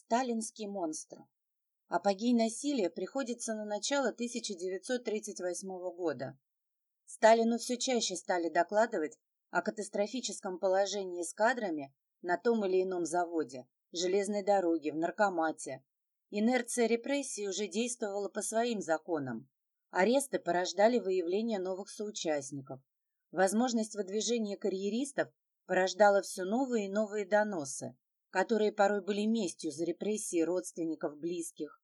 Сталинский монстр. Апогей насилия приходится на начало 1938 года. Сталину все чаще стали докладывать о катастрофическом положении с кадрами на том или ином заводе, железной дороге, в наркомате. Инерция репрессий уже действовала по своим законам. Аресты порождали выявление новых соучастников. Возможность выдвижения карьеристов порождала все новые и новые доносы, которые порой были местью за репрессии родственников, близких.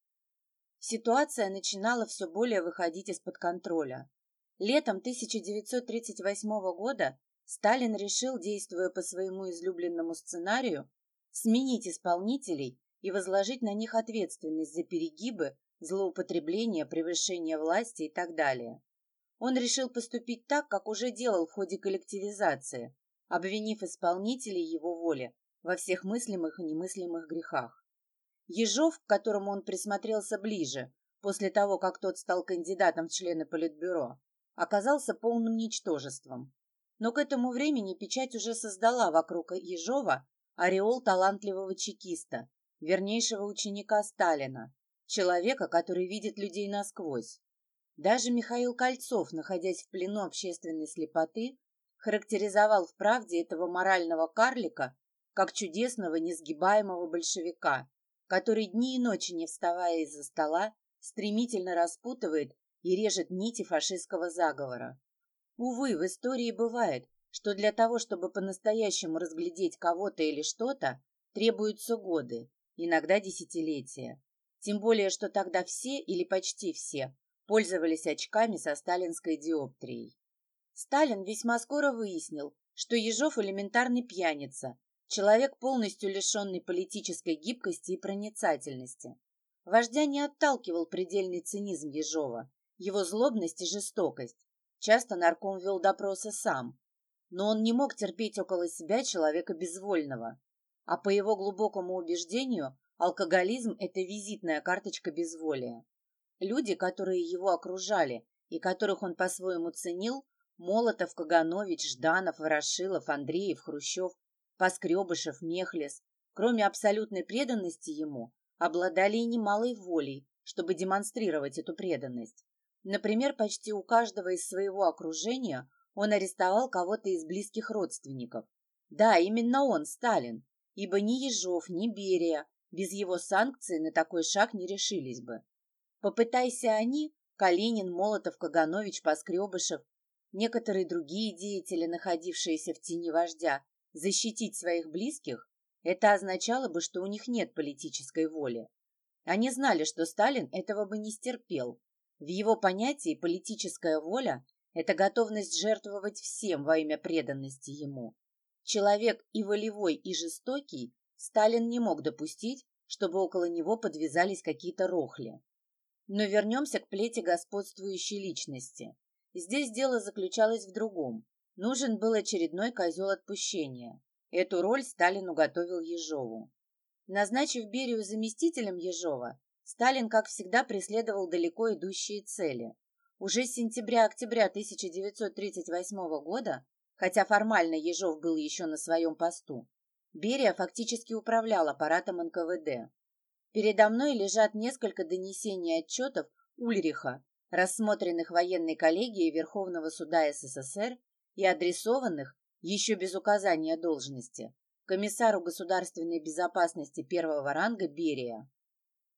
Ситуация начинала все более выходить из-под контроля. Летом 1938 года Сталин решил, действуя по своему излюбленному сценарию, сменить исполнителей и возложить на них ответственность за перегибы, злоупотребление, превышение власти и так далее. Он решил поступить так, как уже делал в ходе коллективизации, обвинив исполнителей его воли во всех мыслимых и немыслимых грехах. Ежов, к которому он присмотрелся ближе, после того, как тот стал кандидатом в члены Политбюро, оказался полным ничтожеством. Но к этому времени печать уже создала вокруг Ежова ореол талантливого чекиста, вернейшего ученика Сталина, человека, который видит людей насквозь. Даже Михаил Кольцов, находясь в плену общественной слепоты, характеризовал в правде этого морального карлика как чудесного, несгибаемого большевика, который дни и ночи, не вставая из-за стола, стремительно распутывает и режет нити фашистского заговора. Увы, в истории бывает, что для того, чтобы по-настоящему разглядеть кого-то или что-то, требуются годы, иногда десятилетия. Тем более, что тогда все или почти все пользовались очками со сталинской диоптрией. Сталин весьма скоро выяснил, что Ежов элементарный пьяница, человек, полностью лишенный политической гибкости и проницательности. Вождя не отталкивал предельный цинизм Ежова, его злобность и жестокость. Часто нарком вел допросы сам, но он не мог терпеть около себя человека безвольного. А по его глубокому убеждению, алкоголизм – это визитная карточка безволия. Люди, которые его окружали и которых он по-своему ценил, Молотов, Каганович, Жданов, Ворошилов, Андреев, Хрущев, Поскребышев, Мехлес, кроме абсолютной преданности ему, обладали и немалой волей, чтобы демонстрировать эту преданность. Например, почти у каждого из своего окружения он арестовал кого-то из близких родственников. Да, именно он, Сталин, ибо ни Ежов, ни Берия без его санкций на такой шаг не решились бы. Попытайся они, Калинин, Молотов, Каганович, Поскребышев, некоторые другие деятели, находившиеся в тени вождя, защитить своих близких, это означало бы, что у них нет политической воли. Они знали, что Сталин этого бы не стерпел. В его понятии политическая воля – это готовность жертвовать всем во имя преданности ему. Человек и волевой, и жестокий, Сталин не мог допустить, чтобы около него подвязались какие-то рохли. Но вернемся к плете господствующей личности. Здесь дело заключалось в другом. Нужен был очередной козел отпущения. Эту роль Сталин уготовил Ежову. Назначив Берию заместителем Ежова, Сталин, как всегда, преследовал далеко идущие цели. Уже с сентября-октября 1938 года, хотя формально Ежов был еще на своем посту, Берия фактически управлял аппаратом НКВД. Передо мной лежат несколько донесений отчетов Ульриха, рассмотренных военной коллегией Верховного суда СССР и адресованных, еще без указания должности, комиссару государственной безопасности первого ранга Берия.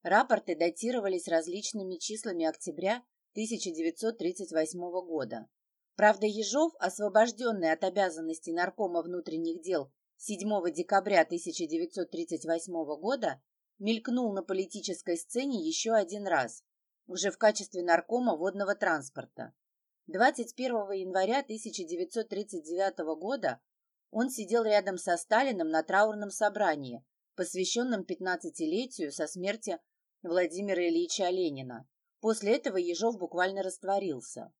Рапорты датировались различными числами октября 1938 года. Правда, Ежов, освобожденный от обязанностей наркома внутренних дел 7 декабря 1938 года, мелькнул на политической сцене еще один раз, уже в качестве наркома водного транспорта. 21 января 1939 года он сидел рядом со Сталиным на траурном собрании, посвященном 15-летию со смерти Владимира Ильича Ленина. После этого Ежов буквально растворился.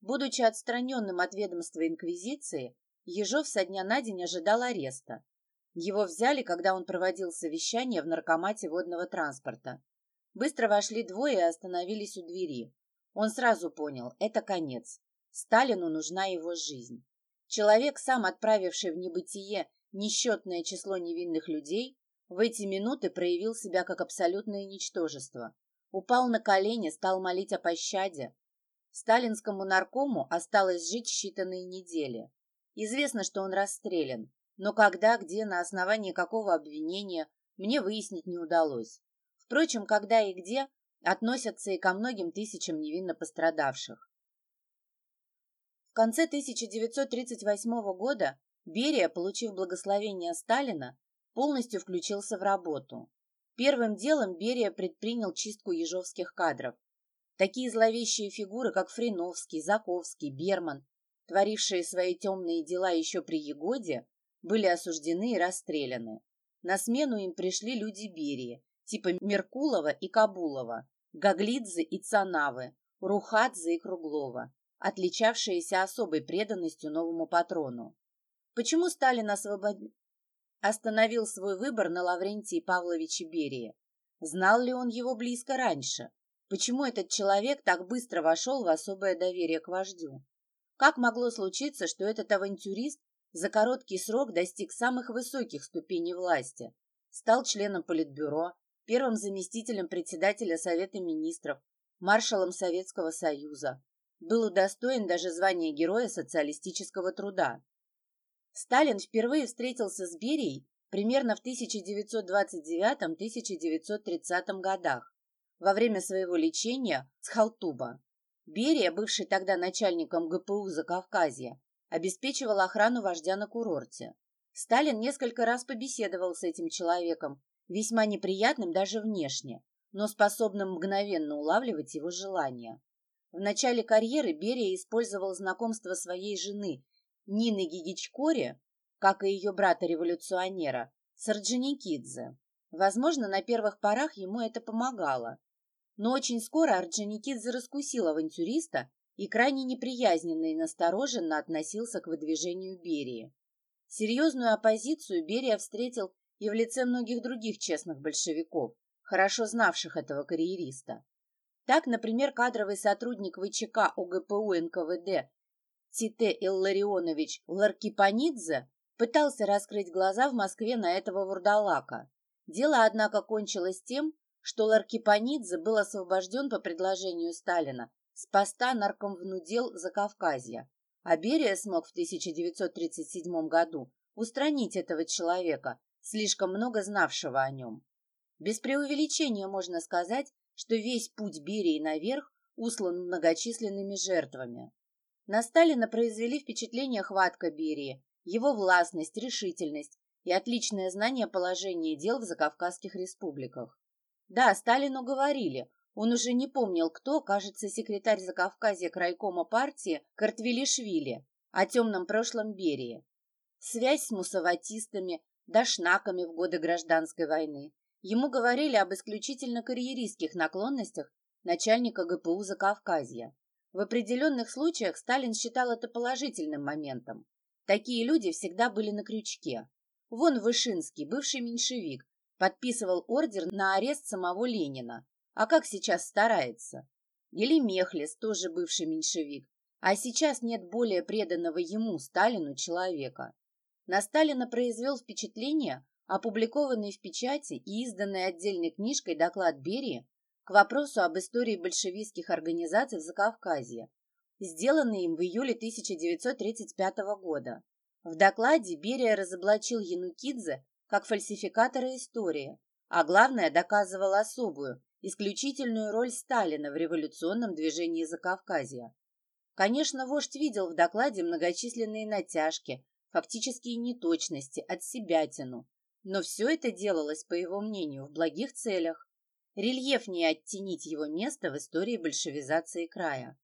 Будучи отстраненным от ведомства Инквизиции, Ежов со дня на день ожидал ареста. Его взяли, когда он проводил совещание в наркомате водного транспорта. Быстро вошли двое и остановились у двери. Он сразу понял – это конец. Сталину нужна его жизнь. Человек, сам отправивший в небытие несчетное число невинных людей, в эти минуты проявил себя как абсолютное ничтожество. Упал на колени, стал молить о пощаде. Сталинскому наркому осталось жить считанные недели. Известно, что он расстрелян, но когда, где, на основании какого обвинения, мне выяснить не удалось. Впрочем, когда и где, относятся и ко многим тысячам невинно пострадавших. В конце 1938 года Берия, получив благословение Сталина, полностью включился в работу. Первым делом Берия предпринял чистку ежовских кадров. Такие зловещие фигуры, как Фриновский, Заковский, Берман, творившие свои темные дела еще при Егоде, были осуждены и расстреляны. На смену им пришли люди Берии, типа Меркулова и Кабулова, Гаглидзе и Цанавы, Рухадзе и Круглова, отличавшиеся особой преданностью новому патрону. Почему Сталин освободил остановил свой выбор на Лаврентии Павловиче Берии. Знал ли он его близко раньше? Почему этот человек так быстро вошел в особое доверие к вождю? Как могло случиться, что этот авантюрист за короткий срок достиг самых высоких ступеней власти? Стал членом Политбюро, первым заместителем председателя Совета министров, маршалом Советского Союза. Был удостоен даже звания Героя социалистического труда. Сталин впервые встретился с Берией примерно в 1929-1930 годах во время своего лечения с Халтуба. Берия, бывший тогда начальником ГПУ Закавказья, обеспечивал охрану вождя на курорте. Сталин несколько раз побеседовал с этим человеком, весьма неприятным даже внешне, но способным мгновенно улавливать его желания. В начале карьеры Берия использовал знакомство своей жены Нины Гигичкоре, как и ее брата-революционера, Сарджиникидзе. Возможно, на первых порах ему это помогало. Но очень скоро Орджоникидзе раскусил авантюриста и крайне неприязненно и настороженно относился к выдвижению Берии. Серьезную оппозицию Берия встретил и в лице многих других честных большевиков, хорошо знавших этого карьериста. Так, например, кадровый сотрудник ВЧК ОГПУ НКВД Тите Илларионович Ларкипанидзе пытался раскрыть глаза в Москве на этого вурдалака. Дело, однако, кончилось тем, что Ларкипанидзе был освобожден по предложению Сталина с поста наркомвнудел Закавказья, а Берия смог в 1937 году устранить этого человека, слишком много знавшего о нем. Без преувеличения можно сказать, что весь путь Берии наверх услан многочисленными жертвами. На Сталина произвели впечатление хватка Берии, его властность, решительность и отличное знание положения дел в закавказских республиках. Да, Сталину говорили, он уже не помнил, кто, кажется, секретарь Закавказья крайкома партии Картвелишвили, о темном прошлом Берии. Связь с мусаватистами, дошнаками в годы гражданской войны. Ему говорили об исключительно карьеристских наклонностях начальника ГПУ Закавказья. В определенных случаях Сталин считал это положительным моментом. Такие люди всегда были на крючке. Вон Вышинский, бывший меньшевик, подписывал ордер на арест самого Ленина. А как сейчас старается? Или Мехлис, тоже бывший меньшевик. А сейчас нет более преданного ему, Сталину, человека. На Сталина произвел впечатление опубликованный в печати и изданный отдельной книжкой доклад Берии к вопросу об истории большевистских организаций в Закавказье, сделанный им в июле 1935 года. В докладе Берия разоблачил Янукидзе как фальсификатора истории, а главное доказывал особую, исключительную роль Сталина в революционном движении Закавказья. Конечно, вождь видел в докладе многочисленные натяжки, фактические неточности, отсебятину, но все это делалось, по его мнению, в благих целях рельефнее оттенить его место в истории большевизации края.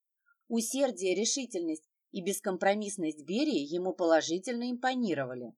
Усердие, решительность и бескомпромиссность Берии ему положительно импонировали.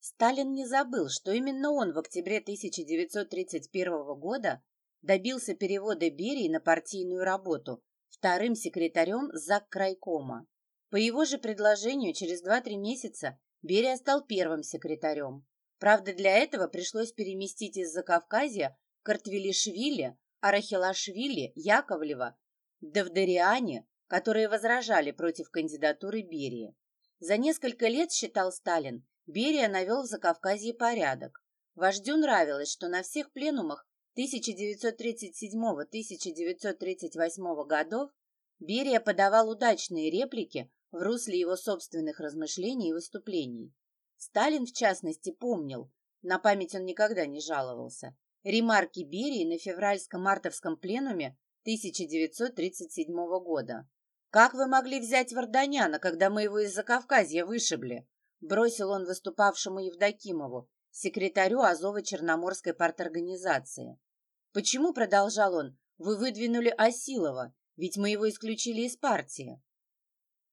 Сталин не забыл, что именно он в октябре 1931 года добился перевода Берии на партийную работу вторым секретарем Заккрайкома. По его же предложению через 2-3 месяца Берия стал первым секретарем. Правда, для этого пришлось переместить из Закавказья Картвелишвили, Арахилашвили, Яковлева, Давдариане, которые возражали против кандидатуры Берии. За несколько лет, считал Сталин, Берия навел в Закавказье порядок. Вождю нравилось, что на всех пленумах 1937-1938 годов Берия подавал удачные реплики в русле его собственных размышлений и выступлений. Сталин, в частности, помнил, на память он никогда не жаловался, ремарки Берии на февральско-мартовском пленуме 1937 года. «Как вы могли взять Варданяна, когда мы его из Закавказья вышибли?» бросил он выступавшему Евдокимову, секретарю Азово-Черноморской парторганизации. «Почему, — продолжал он, — вы выдвинули Осилова, ведь мы его исключили из партии?»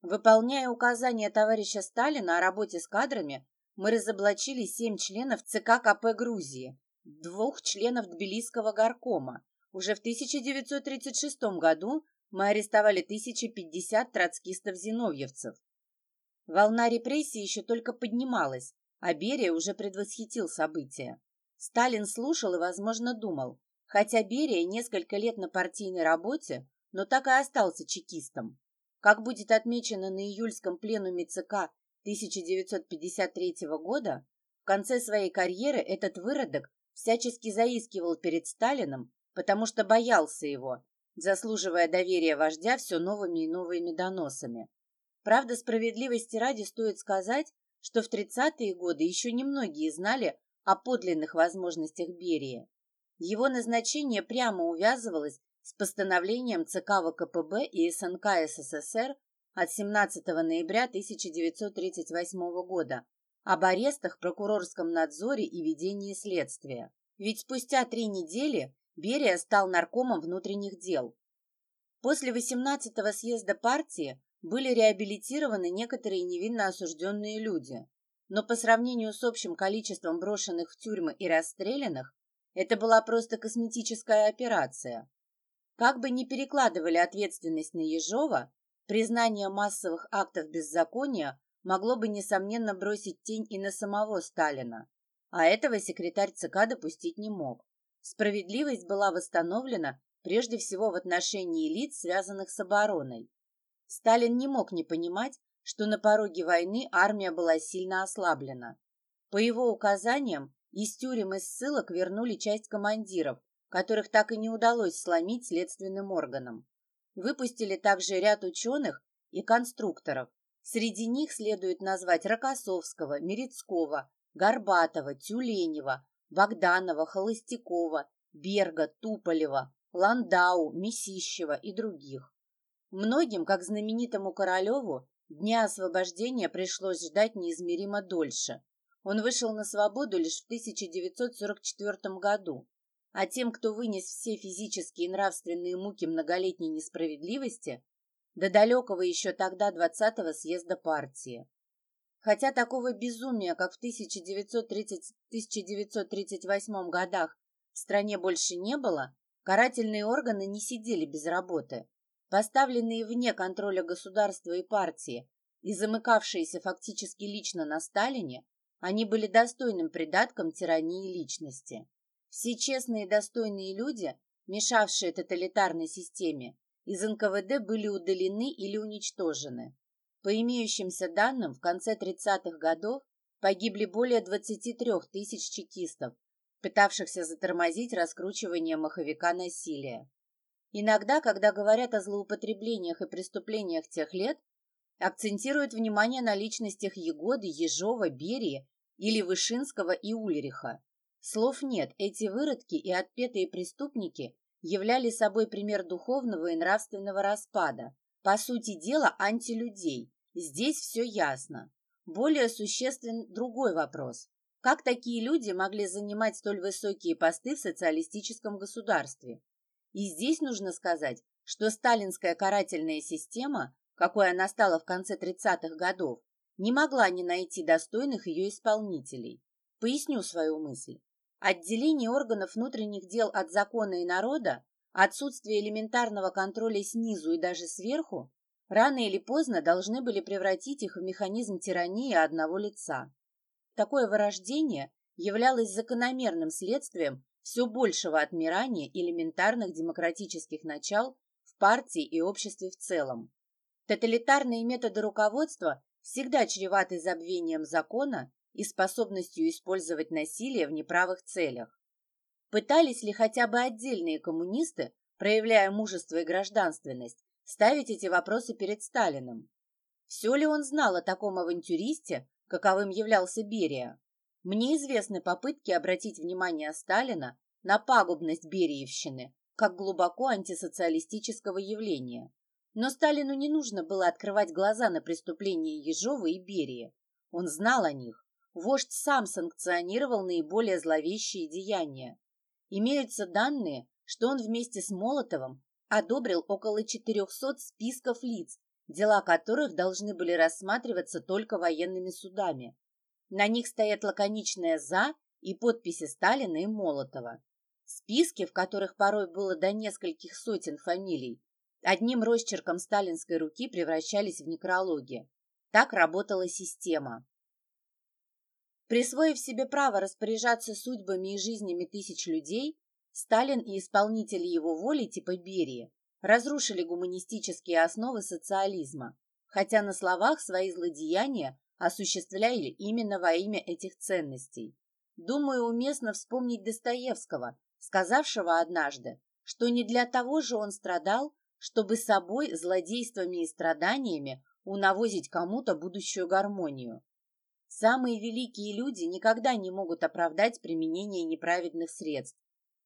Выполняя указания товарища Сталина о работе с кадрами, мы разоблачили семь членов ЦК КП Грузии, двух членов Тбилисского горкома. Уже в 1936 году мы арестовали 1050 троцкистов-зиновьевцев. Волна репрессий еще только поднималась, а Берия уже предвосхитил события. Сталин слушал и, возможно, думал, хотя Берия несколько лет на партийной работе, но так и остался чекистом. Как будет отмечено на июльском пленуме ЦК 1953 года, в конце своей карьеры этот выродок всячески заискивал перед Сталином, потому что боялся его, заслуживая доверия вождя все новыми и новыми доносами. Правда, справедливости ради стоит сказать, что в 30-е годы еще немногие знали о подлинных возможностях Берии. Его назначение прямо увязывалось с постановлением ЦК ВКПБ и СНК СССР от 17 ноября 1938 года об арестах, прокурорском надзоре и ведении следствия. Ведь спустя три недели Берия стал наркомом внутренних дел. После 18-го съезда партии были реабилитированы некоторые невинно осужденные люди, но по сравнению с общим количеством брошенных в тюрьмы и расстрелянных, это была просто косметическая операция. Как бы ни перекладывали ответственность на Ежова, признание массовых актов беззакония могло бы, несомненно, бросить тень и на самого Сталина, а этого секретарь ЦК допустить не мог. Справедливость была восстановлена прежде всего в отношении лиц, связанных с обороной. Сталин не мог не понимать, что на пороге войны армия была сильно ослаблена. По его указаниям, из тюрем и ссылок вернули часть командиров, которых так и не удалось сломить следственным органам. Выпустили также ряд ученых и конструкторов. Среди них следует назвать Рокоссовского, Мерецкого, Горбатова, Тюленева, Богданова, Холостякова, Берга, Туполева, Ландау, Месищева и других. Многим, как знаменитому Королеву, дня освобождения пришлось ждать неизмеримо дольше. Он вышел на свободу лишь в 1944 году, а тем, кто вынес все физические и нравственные муки многолетней несправедливости, до далекого еще тогда 20-го съезда партии. Хотя такого безумия, как в 1930 1938 годах, в стране больше не было, карательные органы не сидели без работы. Поставленные вне контроля государства и партии и замыкавшиеся фактически лично на Сталине, они были достойным придатком тирании личности. Все честные и достойные люди, мешавшие тоталитарной системе, из НКВД были удалены или уничтожены. По имеющимся данным, в конце 30-х годов погибли более 23 тысяч чекистов, пытавшихся затормозить раскручивание маховика насилия. Иногда, когда говорят о злоупотреблениях и преступлениях тех лет, акцентируют внимание на личностях Егоды, Ежова, Берии или Вышинского и Ульриха. Слов нет, эти выродки и отпетые преступники являли собой пример духовного и нравственного распада. По сути дела, антилюдей. Здесь все ясно. Более существен другой вопрос. Как такие люди могли занимать столь высокие посты в социалистическом государстве? И здесь нужно сказать, что сталинская карательная система, какой она стала в конце 30-х годов, не могла не найти достойных ее исполнителей. Поясню свою мысль. Отделение органов внутренних дел от закона и народа, отсутствие элементарного контроля снизу и даже сверху, рано или поздно должны были превратить их в механизм тирании одного лица. Такое вырождение являлось закономерным следствием все большего отмирания элементарных демократических начал в партии и обществе в целом. Тоталитарные методы руководства всегда чреваты забвением закона и способностью использовать насилие в неправых целях. Пытались ли хотя бы отдельные коммунисты, проявляя мужество и гражданственность, ставить эти вопросы перед Сталиным? Все ли он знал о таком авантюристе, каковым являлся Берия? Мне известны попытки обратить внимание Сталина на пагубность Бериевщины как глубоко антисоциалистического явления. Но Сталину не нужно было открывать глаза на преступления Ежова и Берии. Он знал о них. Вождь сам санкционировал наиболее зловещие деяния. Имеются данные, что он вместе с Молотовым одобрил около 400 списков лиц, дела которых должны были рассматриваться только военными судами. На них стоят лаконичное «за» и подписи Сталина и Молотова. Списки, в которых порой было до нескольких сотен фамилий, одним росчерком сталинской руки превращались в некрологи. Так работала система. Присвоив себе право распоряжаться судьбами и жизнями тысяч людей, Сталин и исполнители его воли типа Берии разрушили гуманистические основы социализма, хотя на словах свои злодеяния осуществляли именно во имя этих ценностей. Думаю, уместно вспомнить Достоевского, сказавшего однажды, что не для того же он страдал, чтобы собой, злодействами и страданиями унавозить кому-то будущую гармонию. Самые великие люди никогда не могут оправдать применение неправедных средств.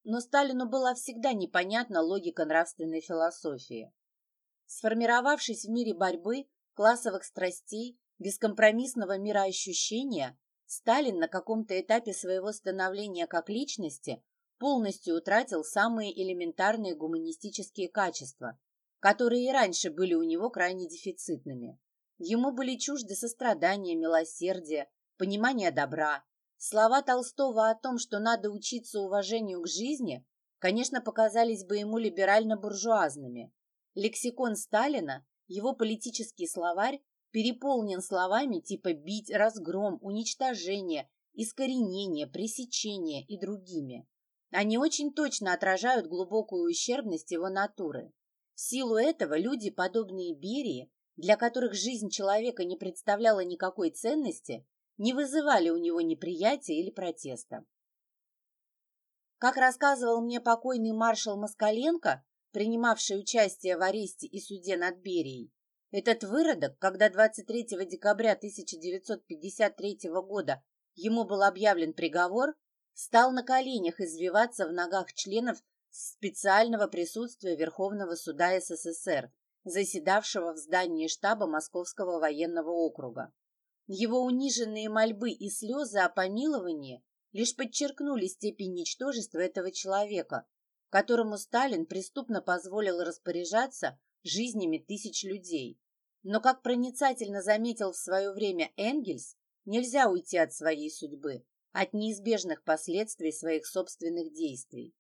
Но Сталину была всегда непонятна логика нравственной философии. Сформировавшись в мире борьбы, классовых страстей, бескомпромиссного мироощущения, Сталин на каком-то этапе своего становления как личности полностью утратил самые элементарные гуманистические качества, которые и раньше были у него крайне дефицитными. Ему были чужды сострадание, милосердие, понимание добра. Слова Толстого о том, что надо учиться уважению к жизни, конечно, показались бы ему либерально-буржуазными. Лексикон Сталина, его политический словарь, переполнен словами типа «бить», «разгром», «уничтожение», «искоренение», «пресечение» и другими. Они очень точно отражают глубокую ущербность его натуры. В силу этого люди, подобные Берии, для которых жизнь человека не представляла никакой ценности, не вызывали у него неприятия или протеста. Как рассказывал мне покойный маршал Москаленко, принимавший участие в аресте и суде над Берией, этот выродок, когда 23 декабря 1953 года ему был объявлен приговор, стал на коленях извиваться в ногах членов специального присутствия Верховного суда СССР, заседавшего в здании штаба Московского военного округа. Его униженные мольбы и слезы о помиловании лишь подчеркнули степень ничтожества этого человека, которому Сталин преступно позволил распоряжаться жизнями тысяч людей. Но, как проницательно заметил в свое время Энгельс, нельзя уйти от своей судьбы, от неизбежных последствий своих собственных действий.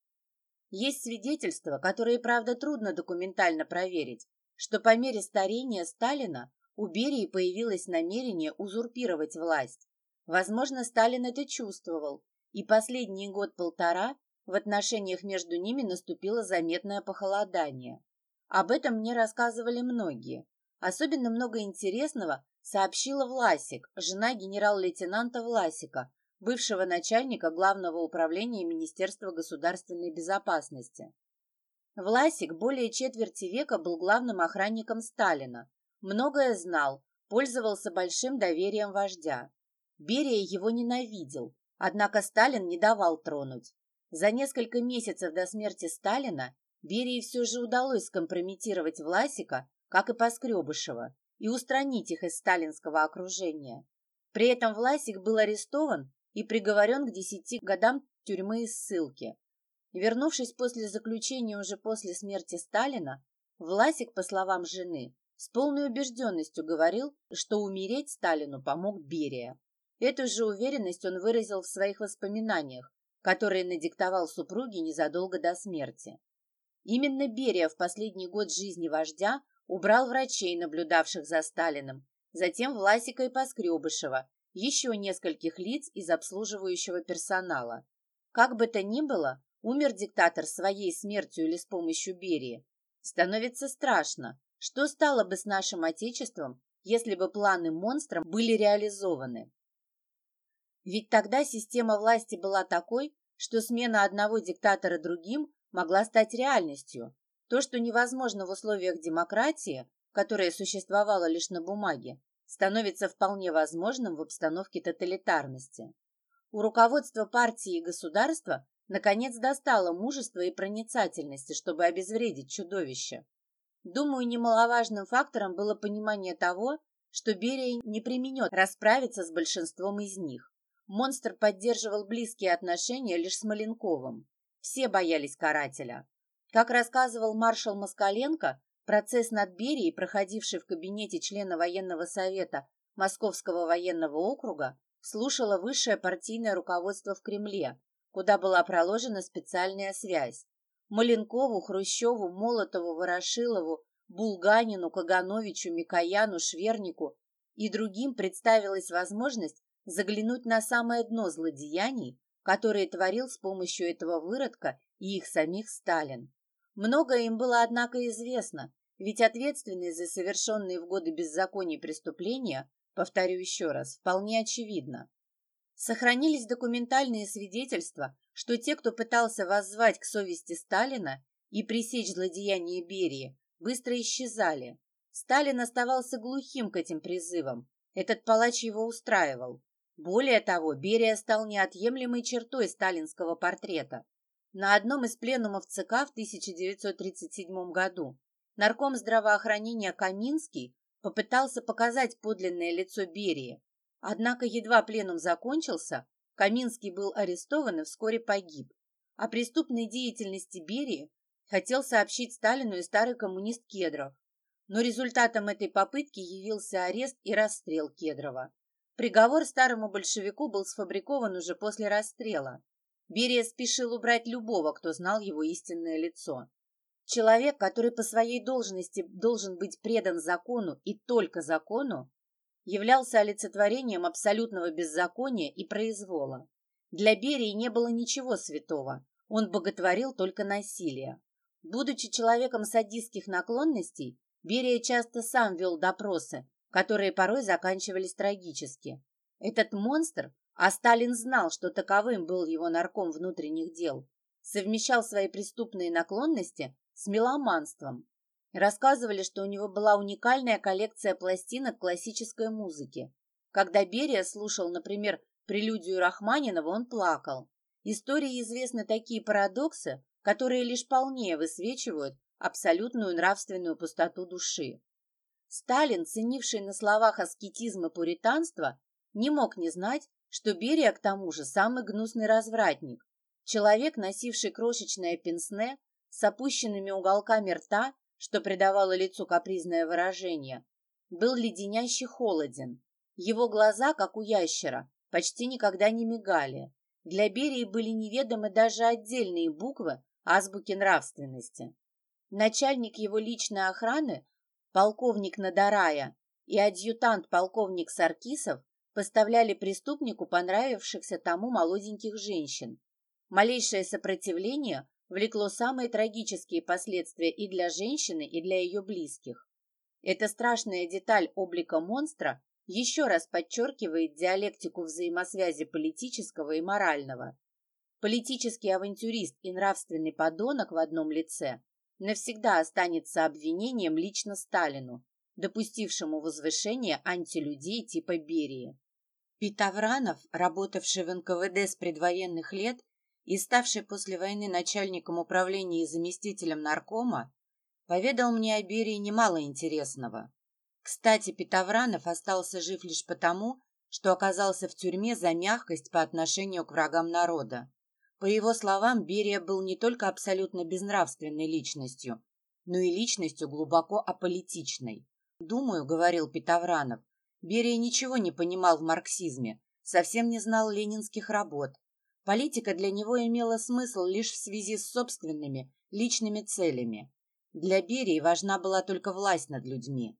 Есть свидетельства, которые, правда, трудно документально проверить, что по мере старения Сталина у Берии появилось намерение узурпировать власть. Возможно, Сталин это чувствовал, и последний год-полтора в отношениях между ними наступило заметное похолодание. Об этом мне рассказывали многие. Особенно много интересного сообщила Власик, жена генерал-лейтенанта Власика, бывшего начальника Главного управления Министерства государственной безопасности. Власик более четверти века был главным охранником Сталина, многое знал, пользовался большим доверием вождя. Берия его ненавидел, однако Сталин не давал тронуть. За несколько месяцев до смерти Сталина Берии все же удалось скомпрометировать Власика, как и Поскребышева, и устранить их из сталинского окружения. При этом Власик был арестован и приговорен к десяти годам тюрьмы и ссылки. Вернувшись после заключения уже после смерти Сталина, Власик, по словам жены, с полной убежденностью говорил, что умереть Сталину помог Берия. Эту же уверенность он выразил в своих воспоминаниях, которые надиктовал супруге незадолго до смерти. Именно Берия в последний год жизни вождя убрал врачей, наблюдавших за Сталиным, затем Власика и Поскребышева, еще нескольких лиц из обслуживающего персонала. Как бы то ни было, умер диктатор своей смертью или с помощью Берии. Становится страшно, что стало бы с нашим Отечеством, если бы планы монстра были реализованы. Ведь тогда система власти была такой, что смена одного диктатора другим могла стать реальностью. То, что невозможно в условиях демократии, которая существовала лишь на бумаге, становится вполне возможным в обстановке тоталитарности. У руководства партии и государства наконец достало мужества и проницательности, чтобы обезвредить чудовище. Думаю, немаловажным фактором было понимание того, что Берия не применет расправиться с большинством из них. Монстр поддерживал близкие отношения лишь с Маленковым. Все боялись карателя. Как рассказывал маршал Москаленко, процесс над Берией, проходивший в кабинете члена военного совета Московского военного округа, слушало высшее партийное руководство в Кремле, куда была проложена специальная связь. Маленкову, Хрущеву, Молотову, Ворошилову, Булганину, Кагановичу, Микояну, Швернику и другим представилась возможность заглянуть на самое дно злодеяний, которые творил с помощью этого выродка и их самих Сталин. Многое им было, однако, известно, ведь ответственность за совершенные в годы беззаконий преступления, повторю еще раз, вполне очевидна. Сохранились документальные свидетельства, что те, кто пытался воззвать к совести Сталина и пресечь злодеяния Берии, быстро исчезали. Сталин оставался глухим к этим призывам. Этот палач его устраивал. Более того, Берия стал неотъемлемой чертой сталинского портрета. На одном из пленумов ЦК в 1937 году нарком здравоохранения Каминский попытался показать подлинное лицо Берии. Однако едва пленум закончился, Каминский был арестован и вскоре погиб. О преступной деятельности Берии хотел сообщить Сталину и старый коммунист Кедров. Но результатом этой попытки явился арест и расстрел Кедрова. Приговор старому большевику был сфабрикован уже после расстрела. Берия спешил убрать любого, кто знал его истинное лицо. Человек, который по своей должности должен быть предан закону и только закону, являлся олицетворением абсолютного беззакония и произвола. Для Берии не было ничего святого, он боготворил только насилие. Будучи человеком садистских наклонностей, Берия часто сам вел допросы, которые порой заканчивались трагически. Этот монстр, а Сталин знал, что таковым был его нарком внутренних дел, совмещал свои преступные наклонности с меломанством. Рассказывали, что у него была уникальная коллекция пластинок классической музыки. Когда Берия слушал, например, прелюдию Рахманинова, он плакал. Истории известны такие парадоксы, которые лишь полнее высвечивают абсолютную нравственную пустоту души. Сталин, ценивший на словах аскетизм и пуританство, не мог не знать, что Берия, к тому же, самый гнусный развратник. Человек, носивший крошечное пенсне с опущенными уголками рта, что придавало лицу капризное выражение, был леденяще холоден. Его глаза, как у ящера, почти никогда не мигали. Для Берии были неведомы даже отдельные буквы азбуки нравственности. Начальник его личной охраны полковник Надарая и адъютант полковник Саркисов поставляли преступнику понравившихся тому молоденьких женщин. Малейшее сопротивление влекло самые трагические последствия и для женщины, и для ее близких. Эта страшная деталь облика монстра еще раз подчеркивает диалектику взаимосвязи политического и морального. Политический авантюрист и нравственный подонок в одном лице навсегда останется обвинением лично Сталину, допустившему возвышение антилюдей типа Берии. Питавранов, работавший в НКВД с предвоенных лет и ставший после войны начальником управления и заместителем наркома, поведал мне о Берии немало интересного. Кстати, Питавранов остался жив лишь потому, что оказался в тюрьме за мягкость по отношению к врагам народа. По его словам, Берия был не только абсолютно безнравственной личностью, но и личностью глубоко аполитичной. «Думаю», — говорил Петовранов, Берия ничего не понимал в марксизме, совсем не знал ленинских работ. Политика для него имела смысл лишь в связи с собственными, личными целями. Для Берии важна была только власть над людьми.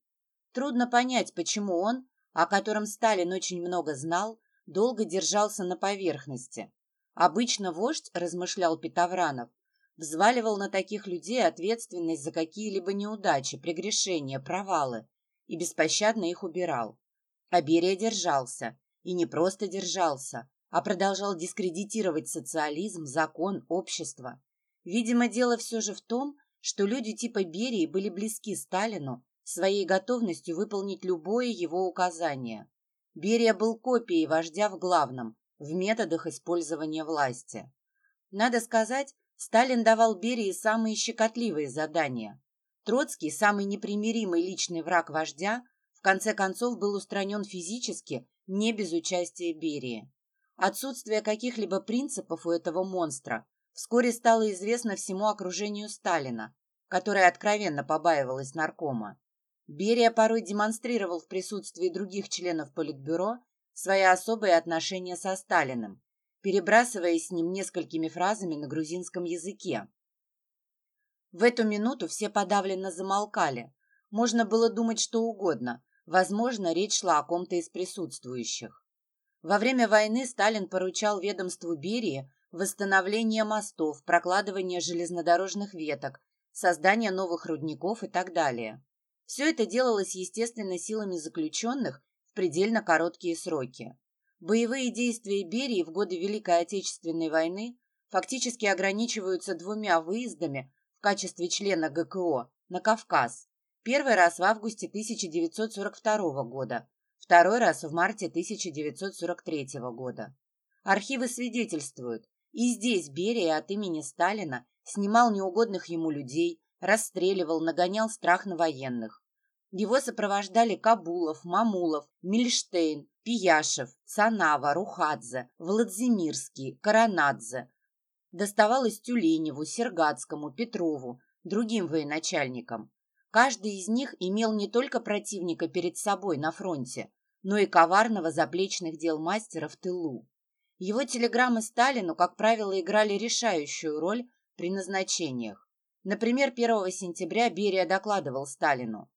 Трудно понять, почему он, о котором Сталин очень много знал, долго держался на поверхности. Обычно вождь, размышлял Петовранов, взваливал на таких людей ответственность за какие-либо неудачи, прегрешения, провалы и беспощадно их убирал. А Берия держался, и не просто держался, а продолжал дискредитировать социализм, закон, общество. Видимо, дело все же в том, что люди типа Берии были близки Сталину своей готовностью выполнить любое его указание. Берия был копией вождя в главном, в методах использования власти. Надо сказать, Сталин давал Берии самые щекотливые задания. Троцкий, самый непримиримый личный враг вождя, в конце концов был устранен физически, не без участия Берии. Отсутствие каких-либо принципов у этого монстра вскоре стало известно всему окружению Сталина, которое откровенно побаивалось наркома. Берия порой демонстрировал в присутствии других членов Политбюро свои особые отношения со Сталиным, перебрасываясь с ним несколькими фразами на грузинском языке. В эту минуту все подавленно замолкали. Можно было думать что угодно. Возможно, речь шла о ком-то из присутствующих. Во время войны Сталин поручал ведомству Берии восстановление мостов, прокладывание железнодорожных веток, создание новых рудников и так далее. Все это делалось, естественно, силами заключенных в предельно короткие сроки. Боевые действия Берии в годы Великой Отечественной войны фактически ограничиваются двумя выездами в качестве члена ГКО на Кавказ. Первый раз в августе 1942 года, второй раз в марте 1943 года. Архивы свидетельствуют, и здесь Берия от имени Сталина снимал неугодных ему людей, расстреливал, нагонял страх на военных. Его сопровождали Кабулов, Мамулов, Мильштейн, Пияшев, Санава, Рухадзе, Владимирский, Коронадзе. Доставалось Тюленеву, Сергацкому, Петрову, другим военачальникам. Каждый из них имел не только противника перед собой на фронте, но и коварного заплечных дел мастера в тылу. Его телеграммы Сталину, как правило, играли решающую роль при назначениях. Например, 1 сентября Берия докладывал Сталину.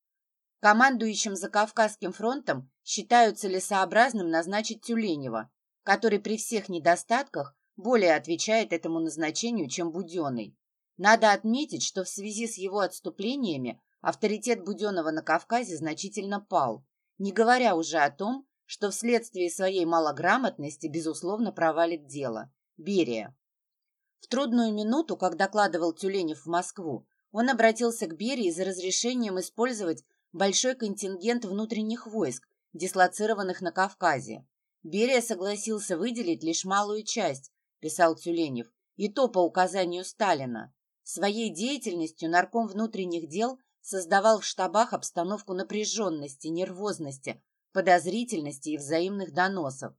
Командующим за Кавказским фронтом считают целесообразным назначить Тюленева, который при всех недостатках более отвечает этому назначению, чем Буденный. Надо отметить, что в связи с его отступлениями авторитет Буденного на Кавказе значительно пал, не говоря уже о том, что вследствие своей малограмотности, безусловно, провалит дело. Берия. В трудную минуту, как докладывал Тюленев в Москву, он обратился к Берии за разрешением использовать большой контингент внутренних войск, дислоцированных на Кавказе. Берия согласился выделить лишь малую часть, писал Тюленев, и то по указанию Сталина. Своей деятельностью нарком внутренних дел создавал в штабах обстановку напряженности, нервозности, подозрительности и взаимных доносов.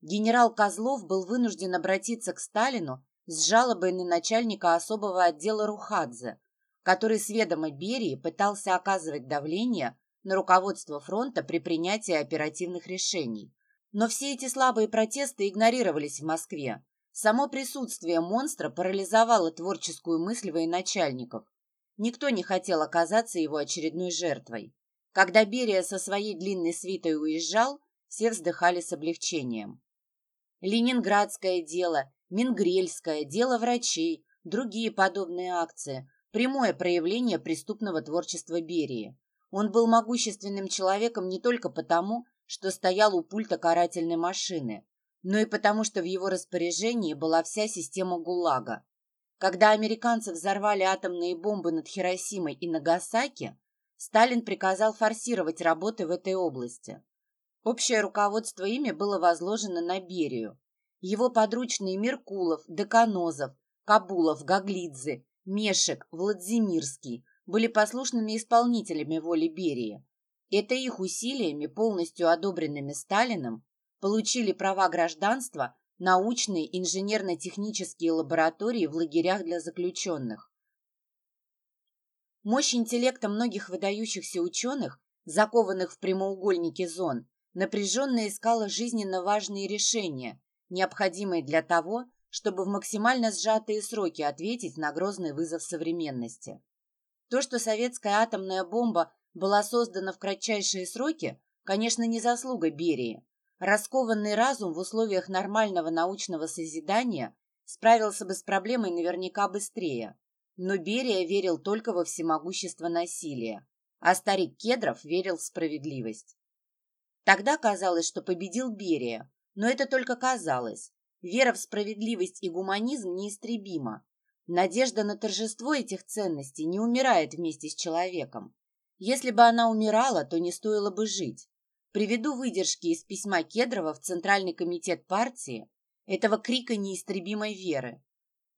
Генерал Козлов был вынужден обратиться к Сталину с жалобой на начальника особого отдела Рухадзе, который с ведома Берии пытался оказывать давление на руководство фронта при принятии оперативных решений. Но все эти слабые протесты игнорировались в Москве. Само присутствие монстра парализовало творческую мысль военачальников. Никто не хотел оказаться его очередной жертвой. Когда Берия со своей длинной свитой уезжал, все вздыхали с облегчением. Ленинградское дело, Мингрельское, дело врачей, другие подобные акции – прямое проявление преступного творчества Берии. Он был могущественным человеком не только потому, что стоял у пульта карательной машины, но и потому, что в его распоряжении была вся система ГУЛАГа. Когда американцы взорвали атомные бомбы над Хиросимой и Нагасаки, Сталин приказал форсировать работы в этой области. Общее руководство ими было возложено на Берию. Его подручные Меркулов, Деканозов, Кабулов, Гаглидзе, Мешек, Владимирский были послушными исполнителями воли Берии. Это их усилиями, полностью одобренными Сталиным, получили права гражданства научные инженерно-технические лаборатории в лагерях для заключенных. Мощь интеллекта многих выдающихся ученых, закованных в прямоугольники зон, напряженно искала жизненно важные решения, необходимые для того, чтобы в максимально сжатые сроки ответить на грозный вызов современности. То, что советская атомная бомба была создана в кратчайшие сроки, конечно, не заслуга Берии. Раскованный разум в условиях нормального научного созидания справился бы с проблемой наверняка быстрее. Но Берия верил только во всемогущество насилия, а старик Кедров верил в справедливость. Тогда казалось, что победил Берия, Но это только казалось. Вера в справедливость и гуманизм неистребима. Надежда на торжество этих ценностей не умирает вместе с человеком. Если бы она умирала, то не стоило бы жить. Приведу выдержки из письма Кедрова в Центральный комитет партии, этого крика неистребимой веры.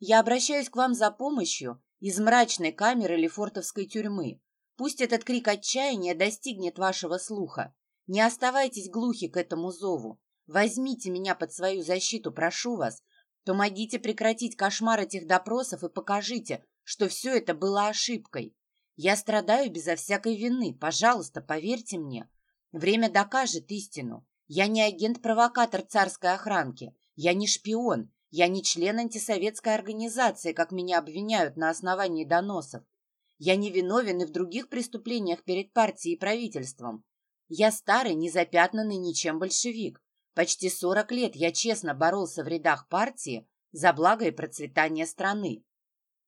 «Я обращаюсь к вам за помощью из мрачной камеры Лефортовской тюрьмы. Пусть этот крик отчаяния достигнет вашего слуха. Не оставайтесь глухи к этому зову. Возьмите меня под свою защиту, прошу вас. Помогите прекратить кошмар этих допросов и покажите, что все это было ошибкой. Я страдаю безо всякой вины. Пожалуйста, поверьте мне. Время докажет истину. Я не агент-провокатор царской охранки. Я не шпион. Я не член антисоветской организации, как меня обвиняют на основании доносов. Я не виновен и в других преступлениях перед партией и правительством. Я старый, незапятнанный ничем большевик. Почти сорок лет я честно боролся в рядах партии за благо и процветание страны.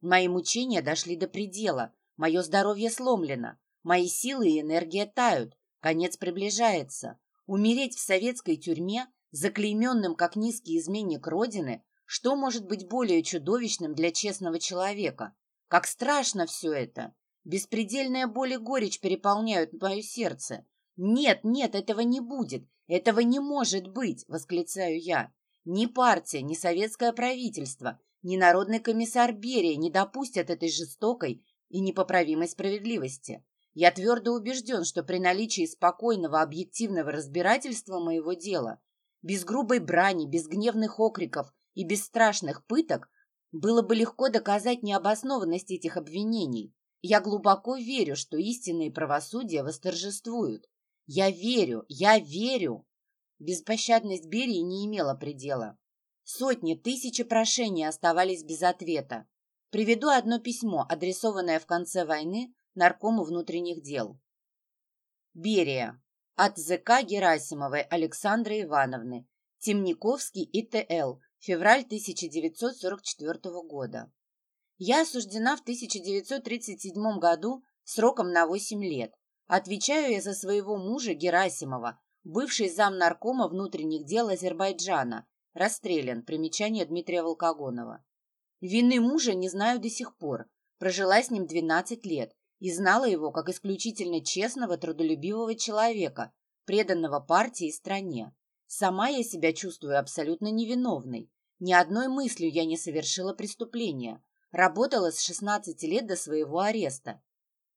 Мои мучения дошли до предела, мое здоровье сломлено, мои силы и энергия тают, конец приближается. Умереть в советской тюрьме, заклейменным как низкий изменник Родины, что может быть более чудовищным для честного человека? Как страшно все это! Беспредельная боль и горечь переполняют мое сердце. Нет, нет, этого не будет. «Этого не может быть!» — восклицаю я. «Ни партия, ни советское правительство, ни народный комиссар Берия не допустят этой жестокой и непоправимой справедливости. Я твердо убежден, что при наличии спокойного объективного разбирательства моего дела, без грубой брани, без гневных окриков и без страшных пыток, было бы легко доказать необоснованность этих обвинений. Я глубоко верю, что истинные правосудия восторжествуют. Я верю, я верю. Беспощадность Берии не имела предела. Сотни, тысячи прошений оставались без ответа. Приведу одно письмо, адресованное в конце войны Наркому внутренних дел. Берия. От ЗК Герасимовой Александры Ивановны. Темниковский ИТЛ. Февраль 1944 года. Я осуждена в 1937 году сроком на 8 лет. Отвечаю я за своего мужа Герасимова, бывший зам наркома внутренних дел Азербайджана, расстрелян. Примечание Дмитрия Волкогонова. Вины мужа не знаю до сих пор. Прожила с ним 12 лет и знала его как исключительно честного, трудолюбивого человека, преданного партии и стране. Сама я себя чувствую абсолютно невиновной. Ни одной мыслью я не совершила преступления. Работала с 16 лет до своего ареста.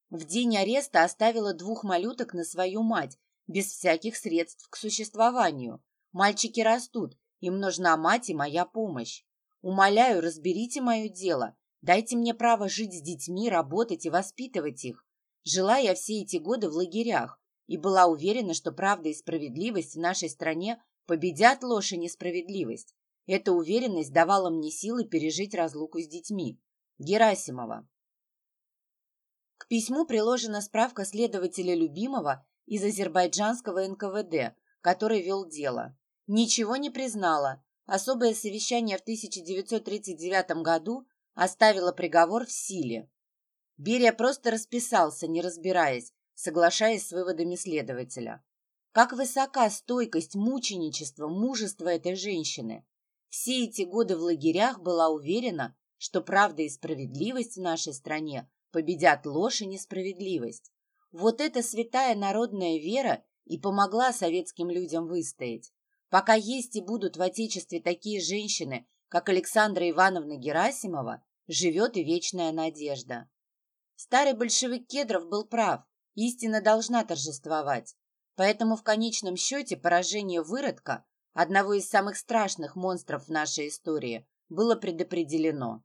В день ареста оставила двух малюток на свою мать, без всяких средств к существованию. Мальчики растут, им нужна мать и моя помощь. Умоляю, разберите мое дело. Дайте мне право жить с детьми, работать и воспитывать их. Жила я все эти годы в лагерях и была уверена, что правда и справедливость в нашей стране победят ложь и несправедливость. Эта уверенность давала мне силы пережить разлуку с детьми. Герасимова. К письму приложена справка следователя Любимого из азербайджанского НКВД, который вел дело. Ничего не признала. Особое совещание в 1939 году оставило приговор в силе. Берия просто расписался, не разбираясь, соглашаясь с выводами следователя. Как высока стойкость, мученичество, мужество этой женщины. Все эти годы в лагерях была уверена, что правда и справедливость в нашей стране победят ложь и несправедливость. Вот эта святая народная вера и помогла советским людям выстоять. Пока есть и будут в Отечестве такие женщины, как Александра Ивановна Герасимова, живет и вечная надежда. Старый большевик Кедров был прав, истина должна торжествовать. Поэтому в конечном счете поражение выродка, одного из самых страшных монстров в нашей истории, было предопределено.